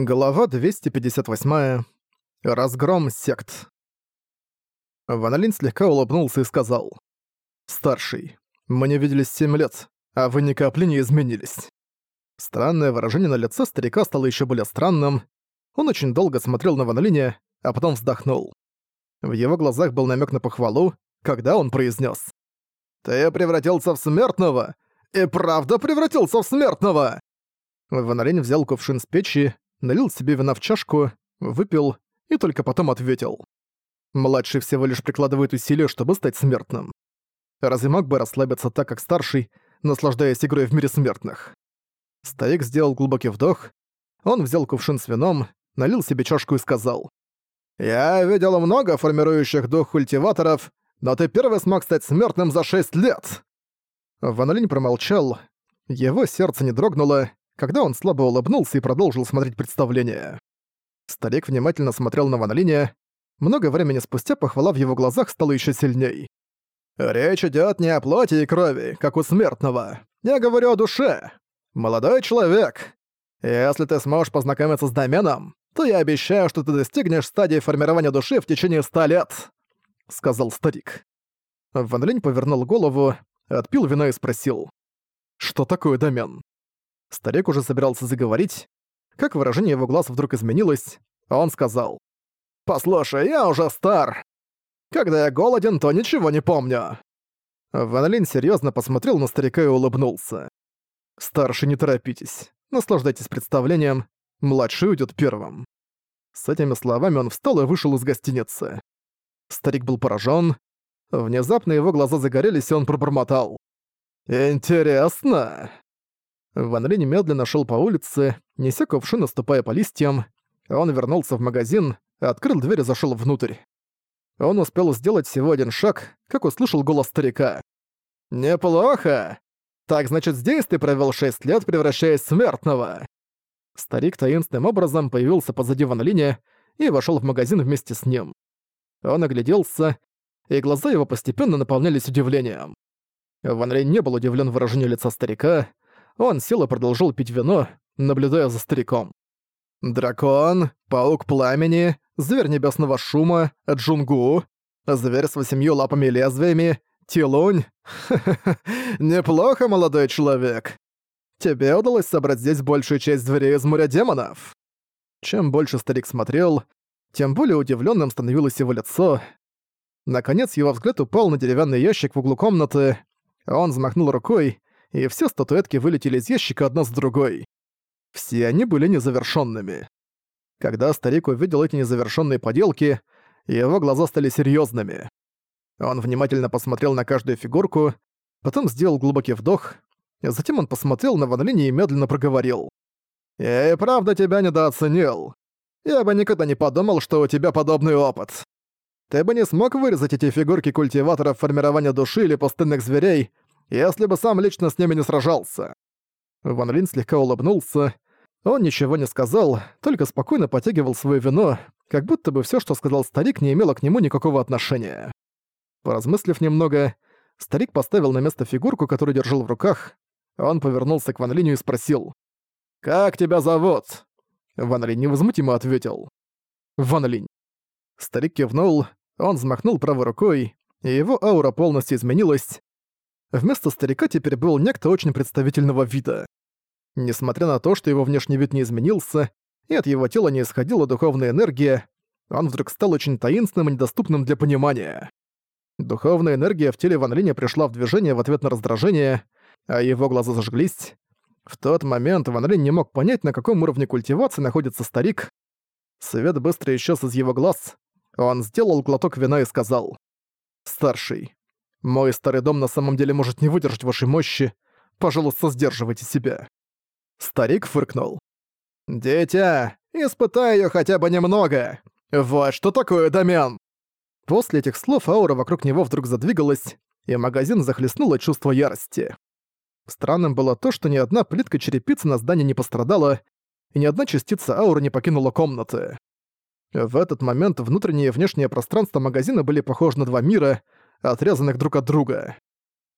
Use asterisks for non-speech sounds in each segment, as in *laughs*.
Глава 258. Разгром сект. Ван слегка улыбнулся и сказал. «Старший, мы не виделись семь лет, а вы ни капли не изменились». Странное выражение на лице старика стало еще более странным. Он очень долго смотрел на Ван а потом вздохнул. В его глазах был намек на похвалу, когда он произнес: «Ты превратился в смертного! И правда превратился в смертного!» Ван взял кувшин с печи, налил себе вина в чашку, выпил и только потом ответил. Младший всего лишь прикладывает усилия, чтобы стать смертным. Разве мог бы расслабиться так, как старший, наслаждаясь игрой в мире смертных? Старик сделал глубокий вдох, он взял кувшин с вином, налил себе чашку и сказал. «Я видел много формирующих дух культиваторов, но ты первый смог стать смертным за шесть лет!» Ван промолчал, его сердце не дрогнуло, когда он слабо улыбнулся и продолжил смотреть представление. Старик внимательно смотрел на Ван Много времени спустя похвала в его глазах стала еще сильней. «Речь идет не о плоти и крови, как у смертного. Я говорю о душе. Молодой человек, если ты сможешь познакомиться с доменом, то я обещаю, что ты достигнешь стадии формирования души в течение ста лет», — сказал старик. Ван повернул голову, отпил вина и спросил. «Что такое домен?» Старик уже собирался заговорить, как выражение его глаз вдруг изменилось, а он сказал. «Послушай, я уже стар. Когда я голоден, то ничего не помню». Ван Линь серьёзно посмотрел на старика и улыбнулся. «Старший, не торопитесь. Наслаждайтесь представлением. Младший уйдет первым». С этими словами он встал и вышел из гостиницы. Старик был поражен. Внезапно его глаза загорелись, и он пробормотал. «Интересно». Ван Ли немедленно шел по улице, неся кувшин, наступая по листьям. Он вернулся в магазин, открыл дверь и зашел внутрь. Он успел сделать всего один шаг, как услышал голос старика. «Неплохо! Так значит, здесь ты провел шесть лет, превращаясь в смертного!» Старик таинственным образом появился позади Ван Линя и вошел в магазин вместе с ним. Он огляделся, и глаза его постепенно наполнялись удивлением. Ван Линь не был удивлен выражению лица старика, он сел и продолжил пить вино, наблюдая за стариком. Дракон, паук пламени, зверь небесного шума, джунгу, зверь с восемью лапами и лезвиями, тилунь. *laughs* Неплохо, молодой человек. Тебе удалось собрать здесь большую часть зверей из моря демонов. Чем больше старик смотрел, тем более удивленным становилось его лицо. Наконец его взгляд упал на деревянный ящик в углу комнаты. Он взмахнул рукой, и все статуэтки вылетели из ящика одна с другой. Все они были незавершенными. Когда старик увидел эти незавершенные поделки, его глаза стали серьезными. Он внимательно посмотрел на каждую фигурку, потом сделал глубокий вдох, затем он посмотрел на Ван и медленно проговорил. «Я и правда тебя недооценил. Я бы никогда не подумал, что у тебя подобный опыт. Ты бы не смог вырезать эти фигурки культиваторов формирования души или пустынных зверей, если бы сам лично с ними не сражался». Ван Лин слегка улыбнулся. Он ничего не сказал, только спокойно потягивал свое вино, как будто бы все, что сказал старик, не имело к нему никакого отношения. Поразмыслив немного, старик поставил на место фигурку, которую держал в руках. Он повернулся к Ван Линю и спросил. «Как тебя зовут?» Ван Линь невозмутимо ответил. «Ван Линь». Старик кивнул, он взмахнул правой рукой, и его аура полностью изменилась. Вместо старика теперь был некто очень представительного вида. Несмотря на то, что его внешний вид не изменился, и от его тела не исходила духовная энергия, он вдруг стал очень таинственным и недоступным для понимания. Духовная энергия в теле Ван Линя пришла в движение в ответ на раздражение, а его глаза зажглись. В тот момент Ван Линь не мог понять, на каком уровне культивации находится старик. Свет быстро исчез из его глаз. Он сделал глоток вина и сказал. «Старший, мой старый дом на самом деле может не выдержать вашей мощи. Пожалуйста, сдерживайте себя». Старик фыркнул. «Дитя, испытай её хотя бы немного. Вот что такое домен!» После этих слов аура вокруг него вдруг задвигалась, и магазин захлестнуло чувство ярости. Странным было то, что ни одна плитка черепицы на здании не пострадала, и ни одна частица ауры не покинула комнаты. В этот момент внутреннее и внешнее пространство магазина были похожи на два мира — отрезанных друг от друга.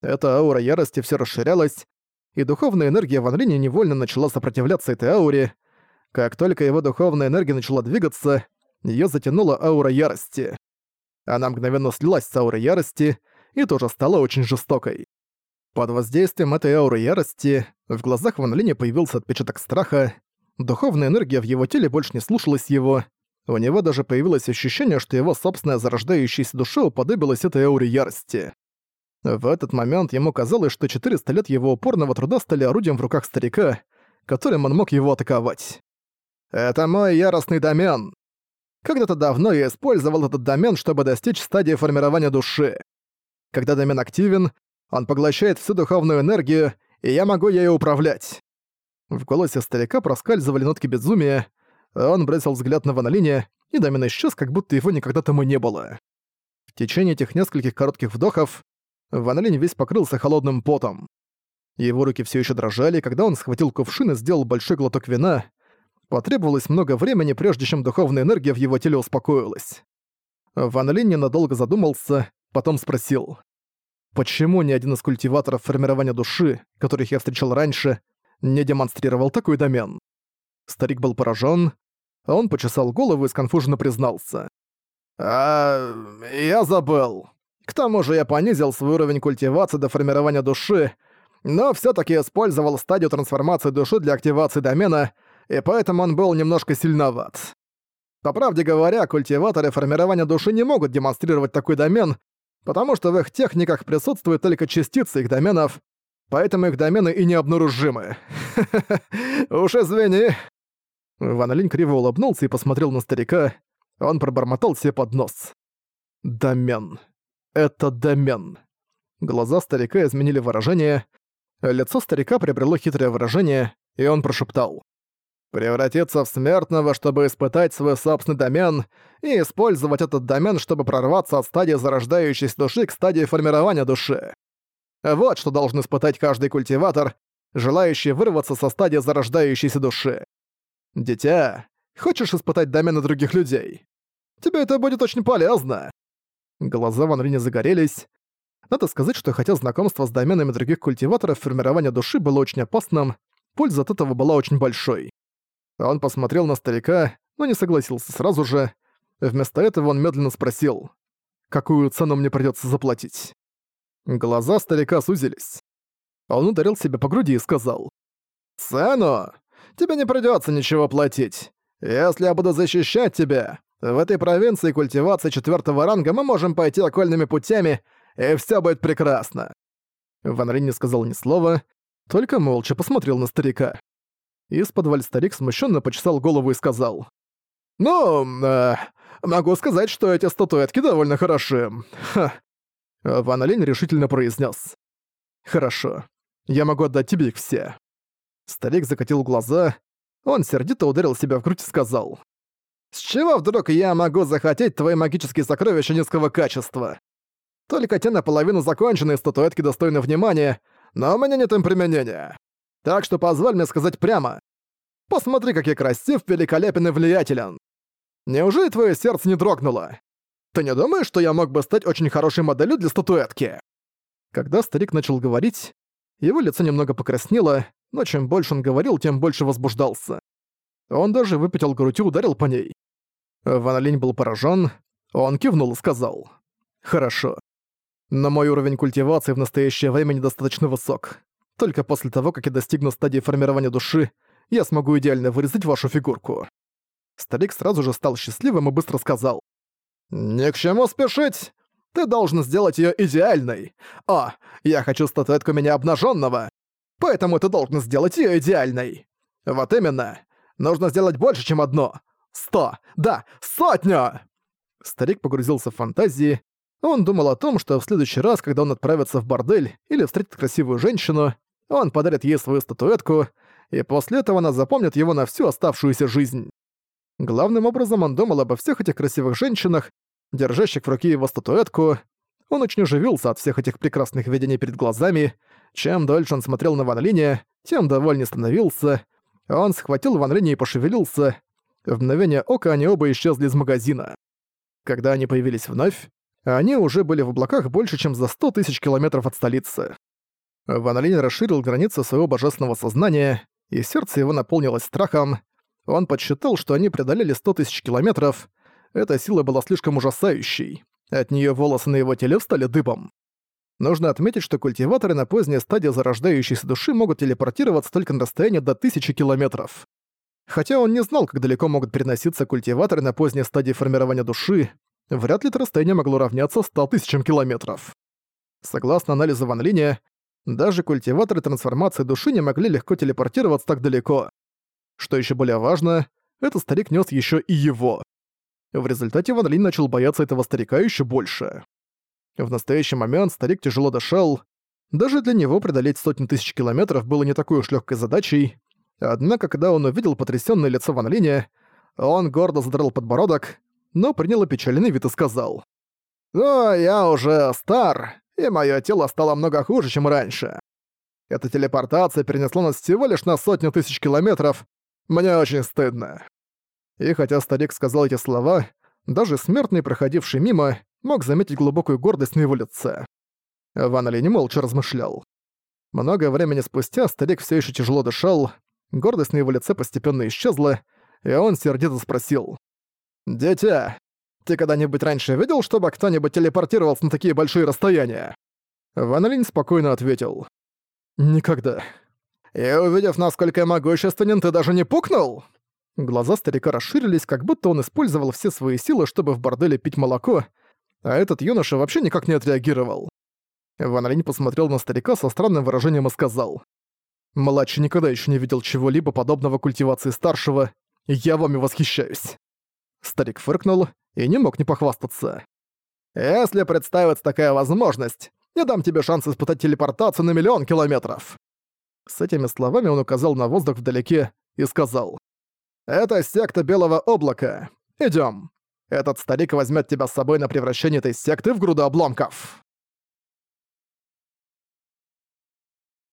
Эта аура ярости все расширялась, и духовная энергия Ван Линя невольно начала сопротивляться этой ауре. Как только его духовная энергия начала двигаться, её затянула аура ярости. Она мгновенно слилась с аурой ярости и тоже стала очень жестокой. Под воздействием этой ауры ярости в глазах Ван Линя появился отпечаток страха, духовная энергия в его теле больше не слушалась его, у него даже появилось ощущение, что его собственная зарождающаяся душа уподобилась этой ауре ярости. В этот момент ему казалось, что 400 лет его упорного труда стали орудием в руках старика, которым он мог его атаковать. «Это мой яростный домен. Когда-то давно я использовал этот домен, чтобы достичь стадии формирования души. Когда домен активен, он поглощает всю духовную энергию, и я могу ею управлять. В голосе старика проскальзывали нотки безумия, он бросил взгляд на Ванолине, и Дамин исчез, как будто его никогда там и не было. В течение этих нескольких коротких вдохов Ванолин весь покрылся холодным потом. Его руки все еще дрожали, когда он схватил кувшин и сделал большой глоток вина. Потребовалось много времени, прежде чем духовная энергия в его теле успокоилась. Ван Линь ненадолго задумался, потом спросил. Почему ни один из культиваторов формирования души, которых я встречал раньше, не демонстрировал такой домен? Старик был поражен. Он почесал голову и сконфуженно признался. «А... я забыл. К тому же я понизил свой уровень культивации до формирования души, но все таки использовал стадию трансформации души для активации домена, и поэтому он был немножко сильноват. По правде говоря, культиваторы формирования души не могут демонстрировать такой домен, потому что в их техниках присутствуют только частицы их доменов, поэтому их домены и необнаружимы. *laughs* Уж извини. Ван Линь криво улыбнулся и посмотрел на старика. Он пробормотал себе под нос. «Домен. Это домен». Глаза старика изменили выражение. Лицо старика приобрело хитрое выражение, и он прошептал. «Превратиться в смертного, чтобы испытать свой собственный домен, и использовать этот домен, чтобы прорваться от стадии зарождающейся души к стадии формирования души. Вот что должен испытать каждый культиватор, желающий вырваться со стадии зарождающейся души. Дитя, хочешь испытать домены других людей? Тебе это будет очень полезно. Глаза Ван Линя загорелись. Надо сказать, что хотя знакомство с доменами других культиваторов формирования души было очень опасным, польза от этого была очень большой. Он посмотрел на старика, но не согласился сразу же. Вместо этого он медленно спросил, какую цену мне придется заплатить. Глаза старика сузились. Он ударил себя по груди и сказал. «Цену? Тебе не придётся ничего платить. Если я буду защищать тебя, в этой провинции культивации четвёртого ранга мы можем пойти окольными путями, и всё будет прекрасно». Ван Рин не сказал ни слова, только молча посмотрел на старика. Из-под старик смущенно почесал голову и сказал. «Ну, э, могу сказать, что эти статуэтки довольно хороши. Ха, Ван Олень решительно произнес: «Хорошо, я могу отдать тебе их все». Старик закатил глаза, он сердито ударил себя в грудь и сказал. «С чего вдруг я могу захотеть твои магические сокровища низкого качества? Только те наполовину законченные статуэтки достойны внимания, но у меня нет им применения. Так что позволь мне сказать прямо. Посмотри, как я красив, великолепен и влиятелен. Неужели твое сердце не дрогнуло? Ты не думаешь, что я мог бы стать очень хорошей моделью для статуэтки?» Когда старик начал говорить, его лицо немного покраснело, но чем больше он говорил, тем больше возбуждался. Он даже выпятил грудь и ударил по ней. Ван Линь был поражен, он кивнул и сказал. «Хорошо. Но мой уровень культивации в настоящее время недостаточно высок. Только после того, как я достигну стадии формирования души, я смогу идеально вырезать вашу фигурку». Старик сразу же стал счастливым и быстро сказал. «Ни к чему спешить! Ты должен сделать её идеальной! О, я хочу статуэтку меня обнажённого! Поэтому ты должен сделать её идеальной! Вот именно! Нужно сделать больше, чем одно! Сто! Да, сотню!» Старик погрузился в фантазии. Он думал о том, что в следующий раз, когда он отправится в бордель или встретит красивую женщину, он подарит ей свою статуэтку, и после этого она запомнит его на всю оставшуюся жизнь. Главным образом он думал обо всех этих красивых женщинах, держащих в руке его статуэтку. Он очень оживился от всех этих прекрасных видений перед глазами. Чем дольше он смотрел на Ван Линя, тем довольнее становился. Он схватил Ван Линя и пошевелился. В мгновение ока они оба исчезли из магазина. Когда они появились вновь, они уже были в облаках больше, чем за сто тысяч километров от столицы. Ван Линь расширил границы своего божественного сознания, и сердце его наполнилось страхом. Он подсчитал, что они преодолели 100 тысяч километров. Эта сила была слишком ужасающей. От нее волосы на его теле встали дыбом. Нужно отметить, что культиваторы на поздней стадии зарождающейся души могут телепортироваться только на расстояние до тысячи километров. Хотя он не знал, как далеко могут переноситься культиваторы на поздней стадии формирования души, вряд ли это расстояние могло равняться 100 тысячам километров. Согласно анализу Ван Линя, даже культиваторы трансформации души не могли легко телепортироваться так далеко. Что еще более важно, этот старик нес еще и его. В результате Ван Линь начал бояться этого старика еще больше. В настоящий момент старик тяжело дышал. Даже для него преодолеть сотни тысяч километров было не такой уж легкой задачей. Однако, когда он увидел потрясённое лицо Ван Линя, он гордо задрал подбородок, но принял опечаленный вид и сказал. «Но я уже стар, и моё тело стало много хуже, чем раньше. Эта телепортация перенесла нас всего лишь на сотню тысяч километров. Мне очень стыдно». И хотя старик сказал эти слова, даже смертный, проходивший мимо, мог заметить глубокую гордость на его лице. Ван не молча размышлял. Много времени спустя старик все еще тяжело дышал, гордость на его лице постепенно исчезла, и он сердито спросил. «Дитя, ты когда-нибудь раньше видел, чтобы кто-нибудь телепортировался на такие большие расстояния?» Ван Линь спокойно ответил. «Никогда». «И увидев, насколько я могущественен, ты даже не пукнул?» Глаза старика расширились, как будто он использовал все свои силы, чтобы в борделе пить молоко, а этот юноша вообще никак не отреагировал. Ван Линь посмотрел на старика со странным выражением и сказал. «Младший никогда еще не видел чего-либо подобного культивации старшего, я вами восхищаюсь». Старик фыркнул и не мог не похвастаться. «Если представится такая возможность, я дам тебе шанс испытать телепортацию на миллион километров». С этими словами он указал на воздух вдалеке и сказал. «Это секта Белого Облака. Идём. Этот старик возьмет тебя с собой на превращение этой секты в груду обломков».